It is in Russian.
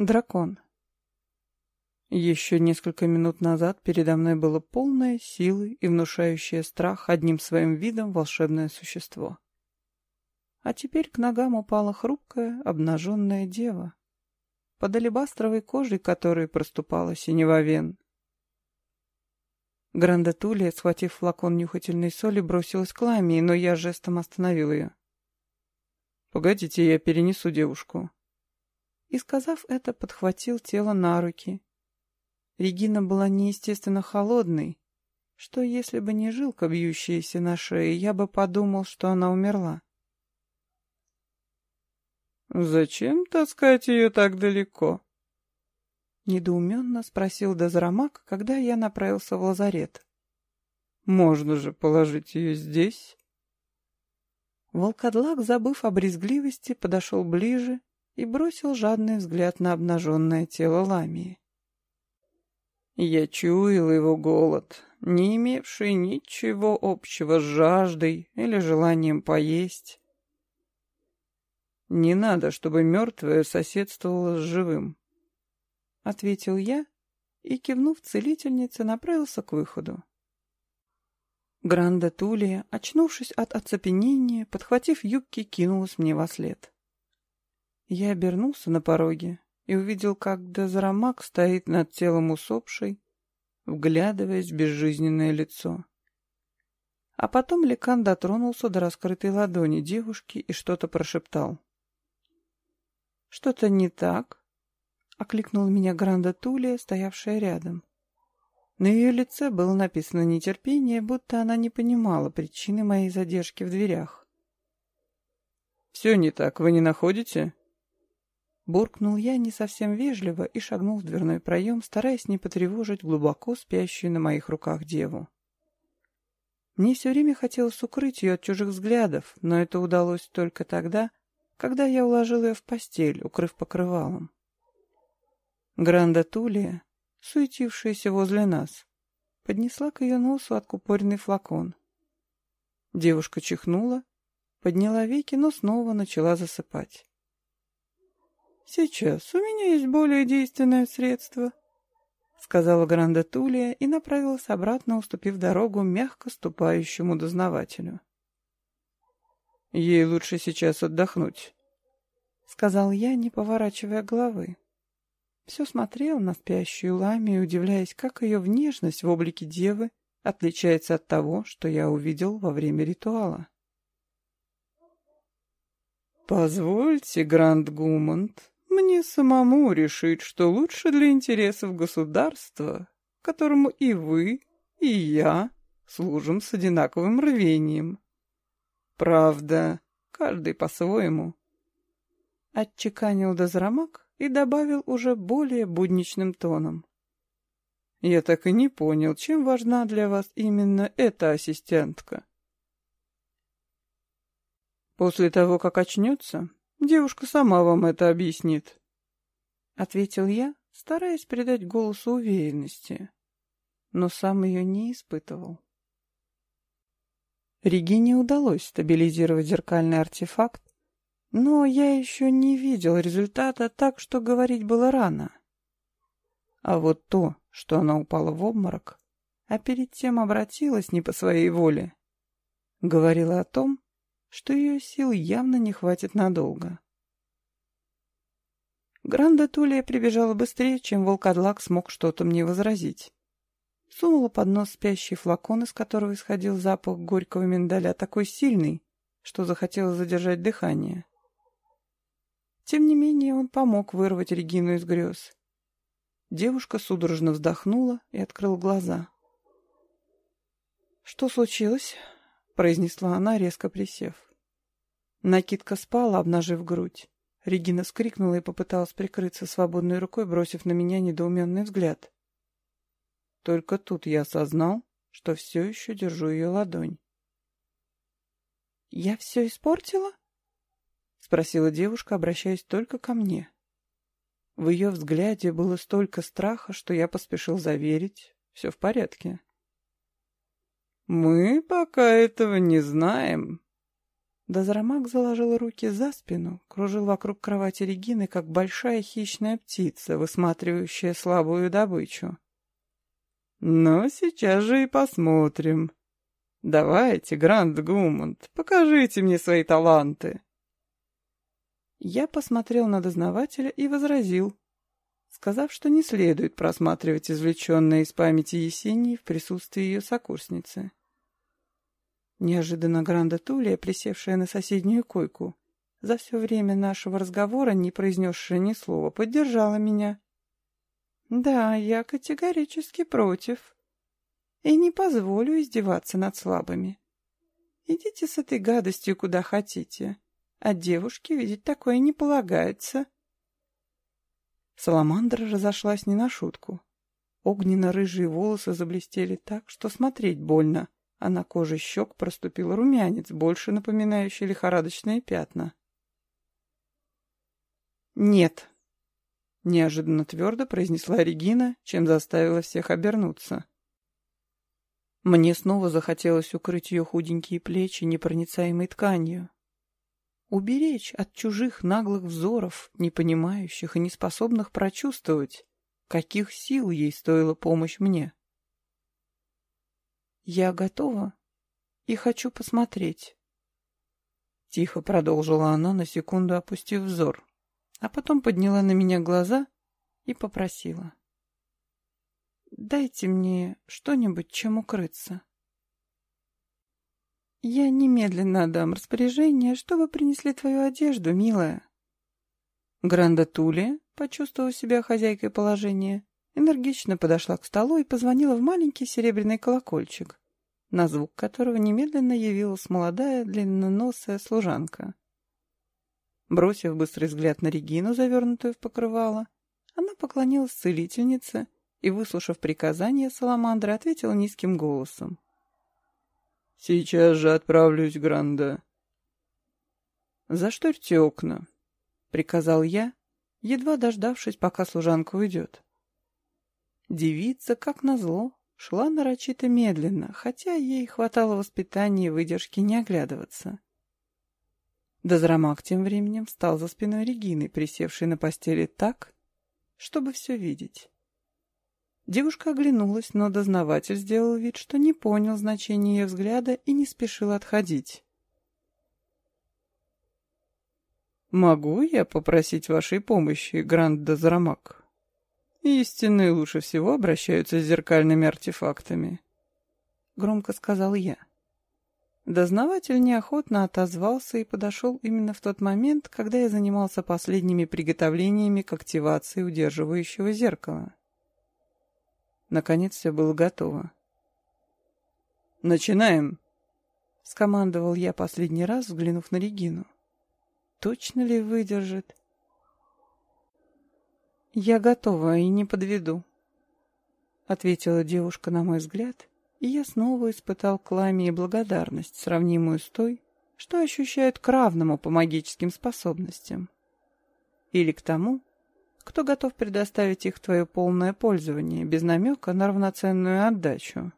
Дракон. Еще несколько минут назад передо мной было полное силы и внушающее страх одним своим видом волшебное существо. А теперь к ногам упала хрупкая, обнаженная дева, под алебастровой кожей которой проступала синева вен. Гранда Тулия, схватив флакон нюхательной соли, бросилась к Ламии, но я жестом остановил ее. «Погодите, я перенесу девушку». И, сказав это, подхватил тело на руки Регина была неестественно холодной, что если бы не жилка, бьющаяся на шее, я бы подумал, что она умерла. «Зачем таскать ее так далеко?» Недоуменно спросил Дозрамак, когда я направился в лазарет. «Можно же положить ее здесь?» Волкодлак, забыв о брезгливости, подошел ближе и бросил жадный взгляд на обнаженное тело Ламии. Я чуял его голод, не имевший ничего общего с жаждой или желанием поесть. «Не надо, чтобы мертвое соседствовало с живым», — ответил я и, кивнув целительнице, направился к выходу. Гранда Тулия, очнувшись от оцепенения, подхватив юбки, кинулась мне во след. Я обернулся на пороге и увидел, как Дезрамак стоит над телом усопшей, вглядываясь в безжизненное лицо. А потом Лекан дотронулся до раскрытой ладони девушки и что-то прошептал. «Что-то не так?» — окликнула меня Гранда Тулия, стоявшая рядом. На ее лице было написано нетерпение, будто она не понимала причины моей задержки в дверях. «Все не так, вы не находите?» Буркнул я не совсем вежливо и шагнул в дверной проем, стараясь не потревожить глубоко спящую на моих руках деву. Мне все время хотелось укрыть ее от чужих взглядов, но это удалось только тогда, когда я уложил ее в постель, укрыв покрывалом. Гранда Тулия, суетившаяся возле нас, поднесла к ее носу откупоренный флакон. Девушка чихнула, подняла веки, но снова начала засыпать. «Сейчас у меня есть более действенное средство», — сказала Гранда Тулия и направилась обратно, уступив дорогу мягко ступающему дознавателю. «Ей лучше сейчас отдохнуть», — сказал я, не поворачивая головы. Все смотрел на спящую Ламию, удивляясь, как ее внешность в облике девы отличается от того, что я увидел во время ритуала. «Позвольте, Гранд Гумант», мне самому решить, что лучше для интересов государства, которому и вы, и я служим с одинаковым рвением. Правда, каждый по-своему. Отчеканил Дозрамак и добавил уже более будничным тоном. Я так и не понял, чем важна для вас именно эта ассистентка. После того, как очнется, Девушка сама вам это объяснит. Ответил я, стараясь придать голосу уверенности, но сам ее не испытывал. Регине удалось стабилизировать зеркальный артефакт, но я еще не видел результата, так что говорить было рано. А вот то, что она упала в обморок, а перед тем обратилась не по своей воле, говорило о том, что ее сил явно не хватит надолго. Гранда Тулия прибежала быстрее, чем волкодлак смог что-то мне возразить. Сунула под нос спящий флакон, из которого исходил запах горького миндаля, такой сильный, что захотелось задержать дыхание. Тем не менее, он помог вырвать Регину из грез. Девушка судорожно вздохнула и открыла глаза. «Что случилось?» Произнесла она, резко присев. Накидка спала, обнажив грудь. Регина вскрикнула и попыталась прикрыться свободной рукой, бросив на меня недоуменный взгляд. Только тут я осознал, что все еще держу ее ладонь. «Я все испортила?» — спросила девушка, обращаясь только ко мне. В ее взгляде было столько страха, что я поспешил заверить, все в порядке. «Мы пока этого не знаем», — Дозрамак заложил руки за спину, кружил вокруг кровати Регины, как большая хищная птица, высматривающая слабую добычу. «Ну, сейчас же и посмотрим. Давайте, Гранд Гумонт, покажите мне свои таланты». Я посмотрел на дознавателя и возразил, сказав, что не следует просматривать извлеченное из памяти Есении в присутствии ее сокурсницы. Неожиданно Гранда Тулия, присевшая на соседнюю койку, за все время нашего разговора, не произнесшая ни слова, поддержала меня. «Да, я категорически против. И не позволю издеваться над слабыми. Идите с этой гадостью куда хотите. А девушке видеть такое не полагается». Саламандра разошлась не на шутку. Огненно-рыжие волосы заблестели так, что смотреть больно — а на коже щек проступил румянец, больше напоминающий лихорадочные пятна. «Нет», — неожиданно твердо произнесла Регина, чем заставила всех обернуться. Мне снова захотелось укрыть ее худенькие плечи непроницаемой тканью. Уберечь от чужих наглых взоров, не понимающих и не способных прочувствовать, каких сил ей стоила помощь мне. «Я готова и хочу посмотреть». Тихо продолжила она, на секунду опустив взор, а потом подняла на меня глаза и попросила. «Дайте мне что-нибудь, чем укрыться». «Я немедленно дам распоряжение, чтобы принесли твою одежду, милая». Гранда Тулия, почувствовав себя хозяйкой положения, энергично подошла к столу и позвонила в маленький серебряный колокольчик, на звук которого немедленно явилась молодая длинноносая служанка. Бросив быстрый взгляд на Регину, завернутую в покрывало, она поклонилась целительнице и, выслушав приказание Саламандры, ответила низким голосом. «Сейчас же отправлюсь, Гранда». «Зашторьте окна», — приказал я, едва дождавшись, пока служанка уйдет. Девица, как назло, шла нарочито медленно, хотя ей хватало воспитания и выдержки не оглядываться. Дозрамак тем временем встал за спиной Регины, присевшей на постели так, чтобы все видеть. Девушка оглянулась, но дознаватель сделал вид, что не понял значения ее взгляда и не спешил отходить. «Могу я попросить вашей помощи, Гранд Дозрамак?» Истинные лучше всего обращаются с зеркальными артефактами. Громко сказал я. Дознаватель неохотно отозвался и подошел именно в тот момент, когда я занимался последними приготовлениями к активации удерживающего зеркала. Наконец все было готово. «Начинаем!» — скомандовал я последний раз, взглянув на Регину. «Точно ли выдержит?» «Я готова и не подведу», — ответила девушка на мой взгляд, и я снова испытал к Ламии благодарность, сравнимую с той, что ощущают к равному по магическим способностям. Или к тому, кто готов предоставить их в твое полное пользование, без намека на равноценную отдачу.